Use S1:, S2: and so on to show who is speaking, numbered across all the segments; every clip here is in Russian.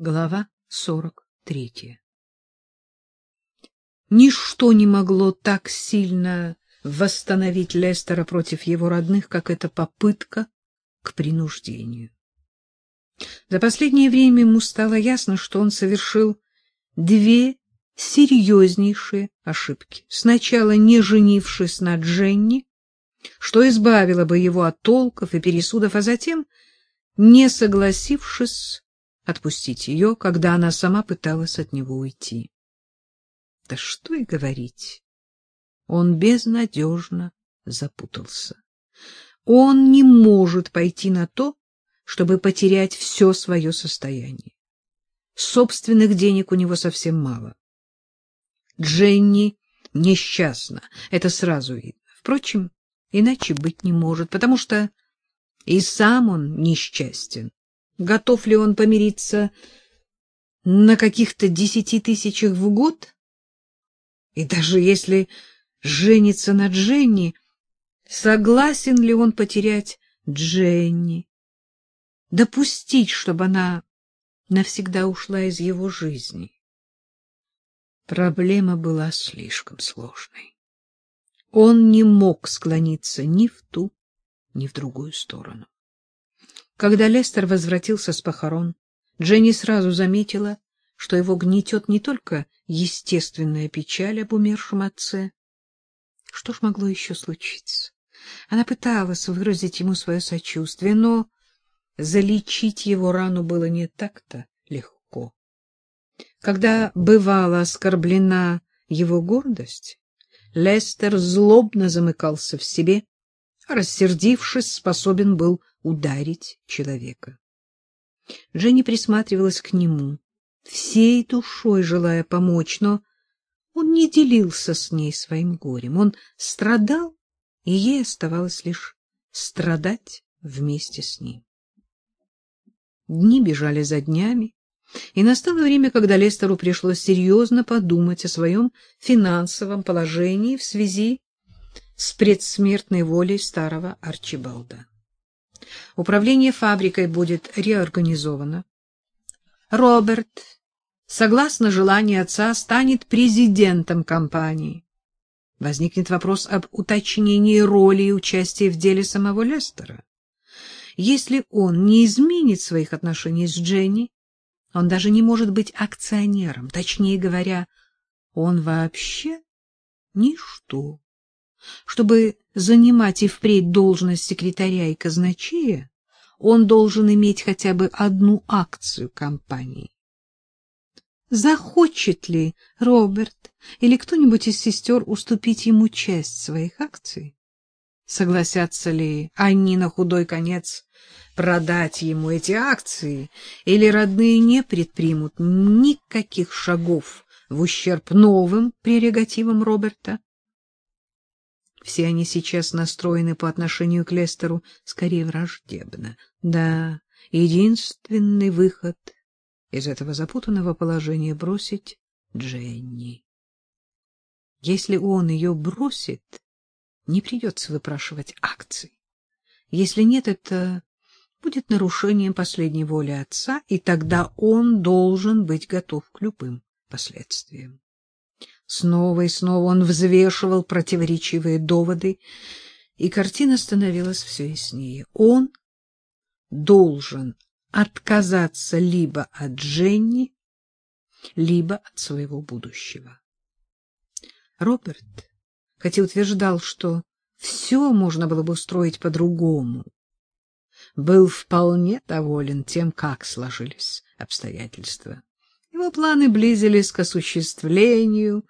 S1: Глава сорок третья. Ничто не могло так сильно восстановить Лестера против его родных, как эта попытка к принуждению. За последнее время ему стало ясно, что он совершил две серьезнейшие ошибки. Сначала не женившись на Дженни, что избавило бы его от толков и пересудов, а затем не согласившись отпустить ее, когда она сама пыталась от него уйти. Да что и говорить. Он безнадежно запутался. Он не может пойти на то, чтобы потерять все свое состояние. Собственных денег у него совсем мало. Дженни несчастна, это сразу видно. Впрочем, иначе быть не может, потому что и сам он несчастен. Готов ли он помириться на каких-то десяти тысячах в год? И даже если женится на Дженни, согласен ли он потерять Дженни? Допустить, чтобы она навсегда ушла из его жизни? Проблема была слишком сложной. Он не мог склониться ни в ту, ни в другую сторону. Когда Лестер возвратился с похорон, Дженни сразу заметила, что его гнетет не только естественная печаль об умершем отце. Что ж могло еще случиться? Она пыталась выразить ему свое сочувствие, но залечить его рану было не так-то легко. Когда бывала оскорблена его гордость, Лестер злобно замыкался в себе, рассердившись, способен был ударить человека. Женя присматривалась к нему, всей душой желая помочь, но он не делился с ней своим горем. Он страдал, и ей оставалось лишь страдать вместе с ним. Дни бежали за днями, и настало время, когда Лестеру пришлось серьезно подумать о своем финансовом положении в связи с предсмертной волей старого Арчибалда. Управление фабрикой будет реорганизовано. Роберт, согласно желанию отца, станет президентом компании. Возникнет вопрос об уточнении роли и участия в деле самого Лестера. Если он не изменит своих отношений с Дженни, он даже не может быть акционером, точнее говоря, он вообще ничто. Чтобы занимать и впредь должность секретаря и казначея, он должен иметь хотя бы одну акцию компании. Захочет ли Роберт или кто-нибудь из сестер уступить ему часть своих акций? Согласятся ли они на худой конец продать ему эти акции, или родные не предпримут никаких шагов в ущерб новым прерогативам Роберта? Все они сейчас настроены по отношению к Лестеру скорее враждебно. Да, единственный выход из этого запутанного положения — бросить Дженни. Если он ее бросит, не придется выпрашивать акций. Если нет, это будет нарушением последней воли отца, и тогда он должен быть готов к любым последствиям. Снова и снова он взвешивал противоречивые доводы, и картина становилась все яснее. Он должен отказаться либо от Дженни, либо от своего будущего. Роберт, хотя утверждал, что все можно было бы устроить по-другому, был вполне доволен тем, как сложились обстоятельства. Его планы близились к осуществлению.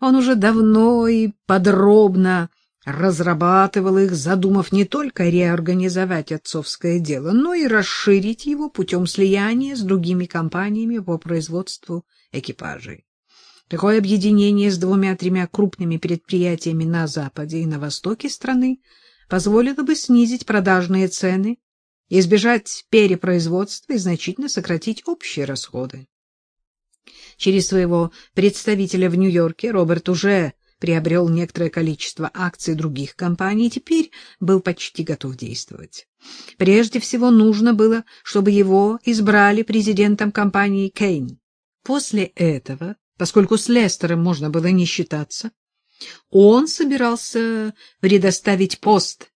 S1: Он уже давно и подробно разрабатывал их, задумав не только реорганизовать отцовское дело, но и расширить его путем слияния с другими компаниями по производству экипажей. Такое объединение с двумя-тремя крупными предприятиями на западе и на востоке страны позволило бы снизить продажные цены, избежать перепроизводства и значительно сократить общие расходы. Через своего представителя в Нью-Йорке Роберт уже приобрел некоторое количество акций других компаний и теперь был почти готов действовать. Прежде всего нужно было, чтобы его избрали президентом компании Кейн. После этого, поскольку с Лестером можно было не считаться, он собирался предоставить пост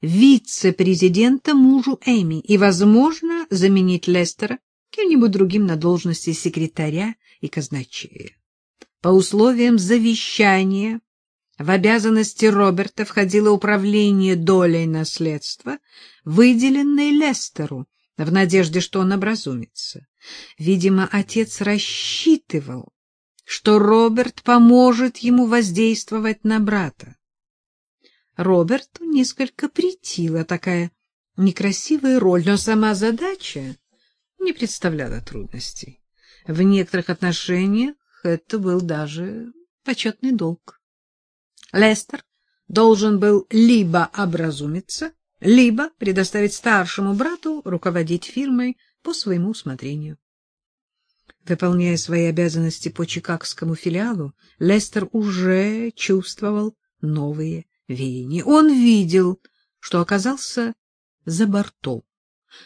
S1: вице-президента мужу Эми и, возможно, заменить Лестера кем-нибудь другим на должности секретаря и казначея. По условиям завещания в обязанности Роберта входило управление долей наследства, выделенной Лестеру, в надежде, что он образумится. Видимо, отец рассчитывал, что Роберт поможет ему воздействовать на брата. Роберту несколько притила такая некрасивая роль, но сама задача не представляла трудностей. В некоторых отношениях это был даже почетный долг. Лестер должен был либо образумиться, либо предоставить старшему брату руководить фирмой по своему усмотрению. Выполняя свои обязанности по чикагскому филиалу, Лестер уже чувствовал новые веяния. Он видел, что оказался за бортом,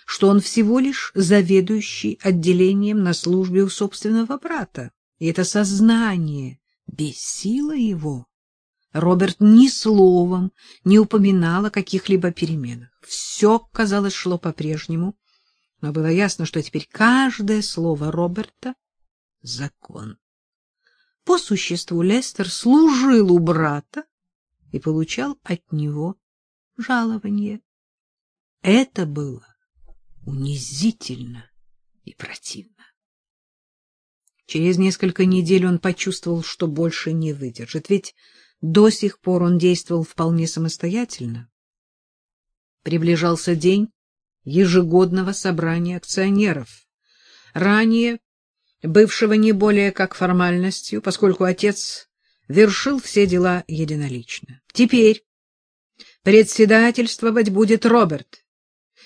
S1: что он всего лишь заведующий отделением на службе у собственного брата. И это сознание бесило его. Роберт ни словом не упоминал о каких-либо переменах. Все, казалось, шло по-прежнему, но было ясно, что теперь каждое слово Роберта — закон. По существу Лестер служил у брата и получал от него жалование. Это было унизительно и противно. Через несколько недель он почувствовал, что больше не выдержит, ведь до сих пор он действовал вполне самостоятельно. Приближался день ежегодного собрания акционеров, ранее бывшего не более как формальностью, поскольку отец вершил все дела единолично. Теперь председательствовать будет Роберт.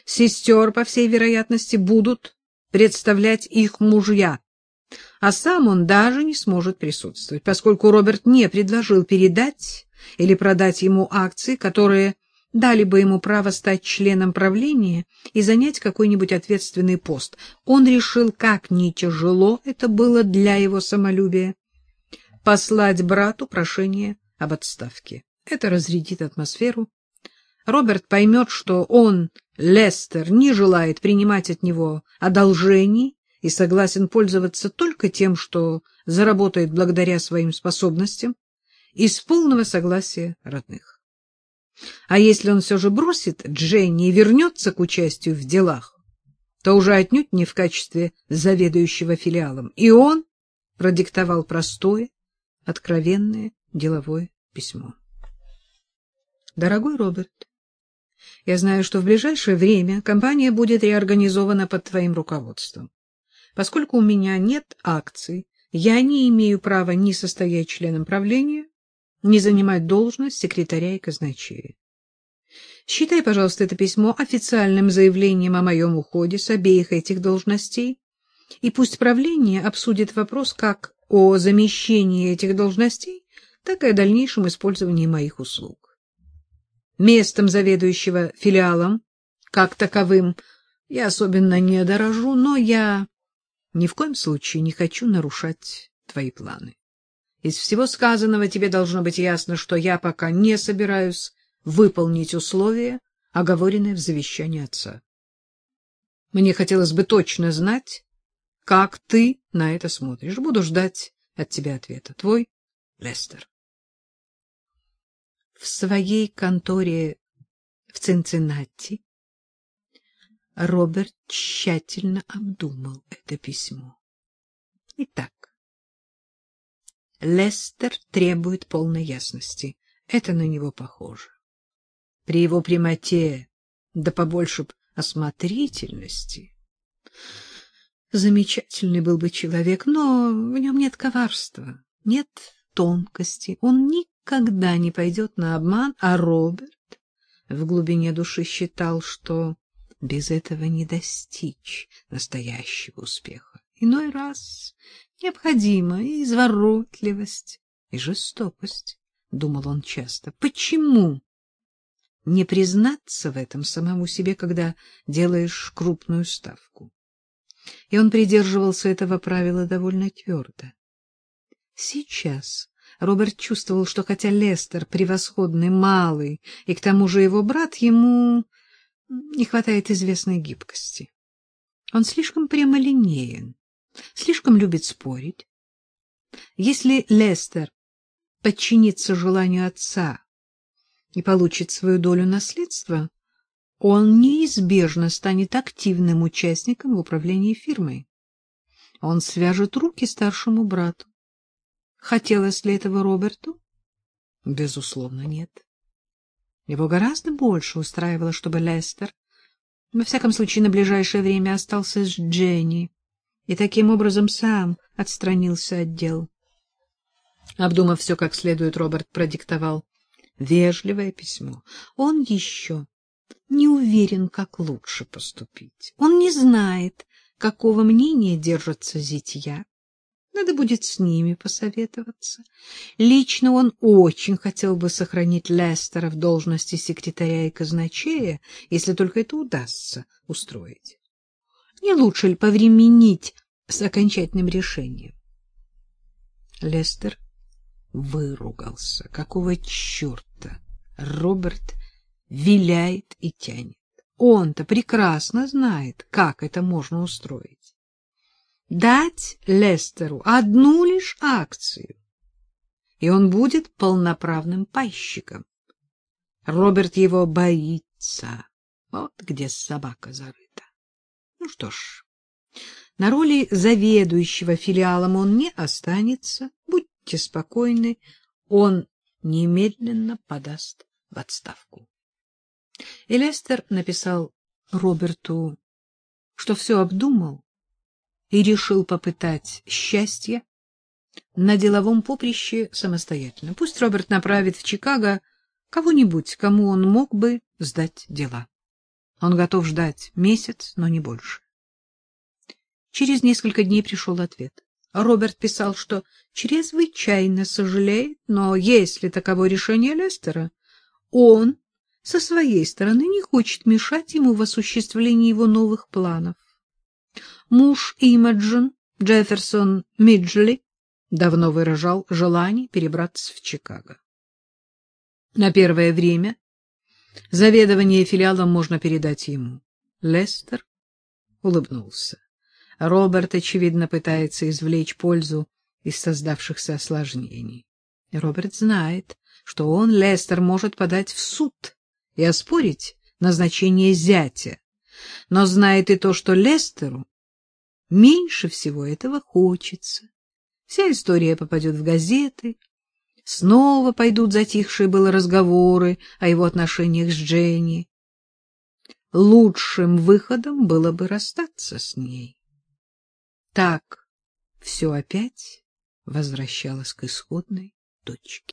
S1: Сестер, по всей вероятности, будут представлять их мужья а сам он даже не сможет присутствовать, поскольку Роберт не предложил передать или продать ему акции, которые дали бы ему право стать членом правления и занять какой-нибудь ответственный пост. Он решил, как ни тяжело это было для его самолюбия, послать брату прошение об отставке. Это разрядит атмосферу. Роберт поймет, что он, Лестер, не желает принимать от него одолжений и согласен пользоваться только тем, что заработает благодаря своим способностям, из полного согласия родных. А если он все же бросит Дженни и вернется к участию в делах, то уже отнюдь не в качестве заведующего филиалом, и он продиктовал простое, откровенное деловое письмо. Дорогой Роберт, я знаю, что в ближайшее время компания будет реорганизована под твоим руководством. Поскольку у меня нет акций, я не имею права ни состоять членом правления, ни занимать должность секретаря и казначея. Считай, пожалуйста, это письмо официальным заявлением о моем уходе с обеих этих должностей, и пусть правление обсудит вопрос как о замещении этих должностей, так и о дальнейшем использовании моих услуг. Местом заведующего филиалом, как таковым, я особенно не дорожу, но я ни в коем случае не хочу нарушать твои планы. Из всего сказанного тебе должно быть ясно, что я пока не собираюсь выполнить условия, оговоренные в завещании отца. Мне хотелось бы точно знать, как ты на это смотришь. Буду ждать от тебя ответа. Твой Лестер. В своей конторе в Цинциннати Роберт тщательно обдумал это письмо. Итак, Лестер требует полной ясности. Это на него похоже. При его прямоте, да побольше б осмотрительности. Замечательный был бы человек, но в нем нет коварства, нет тонкости. Он никогда не пойдет на обман, а Роберт в глубине души считал, что без этого не достичь настоящего успеха. Иной раз необходима и изворотливость, и жестокость. думал он часто. Почему не признаться в этом самому себе, когда делаешь крупную ставку? И он придерживался этого правила довольно твердо. Сейчас Роберт чувствовал, что хотя Лестер превосходный малый, и к тому же его брат, ему не хватает известной гибкости. Он слишком прямолинеен, слишком любит спорить. Если Лестер подчинится желанию отца и получит свою долю наследства, он неизбежно станет активным участником в управлении фирмой. Он свяжет руки старшему брату. Хотелось ли этого Роберту? Безусловно, нет. Его гораздо больше устраивало, чтобы Лестер, во всяком случае, на ближайшее время остался с Дженни и таким образом сам отстранился от дел. Обдумав все как следует, Роберт продиктовал вежливое письмо. Он еще не уверен, как лучше поступить. Он не знает, какого мнения держатся зятья. Надо будет с ними посоветоваться. Лично он очень хотел бы сохранить Лестера в должности секретаря и казначея, если только это удастся устроить. Не лучше ли повременить с окончательным решением? Лестер выругался. Какого черта Роберт виляет и тянет? Он-то прекрасно знает, как это можно устроить. Дать Лестеру одну лишь акцию, и он будет полноправным пайщиком. Роберт его боится. Вот где собака зарыта. Ну что ж, на роли заведующего филиалом он не останется. Будь Будьте спокойны, он немедленно подаст в отставку. И Лестер написал Роберту, что все обдумал и решил попытать счастье на деловом поприще самостоятельно. Пусть Роберт направит в Чикаго кого-нибудь, кому он мог бы сдать дела. Он готов ждать месяц, но не больше. Через несколько дней пришел ответ. Роберт писал, что чрезвычайно сожалеет, но если таково решение Лестера, он со своей стороны не хочет мешать ему в осуществлении его новых планов. Муж Имаджин, Джефферсон Миджли, давно выражал желание перебраться в Чикаго. На первое время заведование филиалом можно передать ему. Лестер улыбнулся. Роберт, очевидно, пытается извлечь пользу из создавшихся осложнений. Роберт знает, что он, Лестер, может подать в суд и оспорить назначение зятя, но знает и то, что Лестеру меньше всего этого хочется. Вся история попадет в газеты, снова пойдут затихшие было разговоры о его отношениях с Дженни. Лучшим выходом было бы расстаться с ней. Так все опять возвращалось к исходной точке.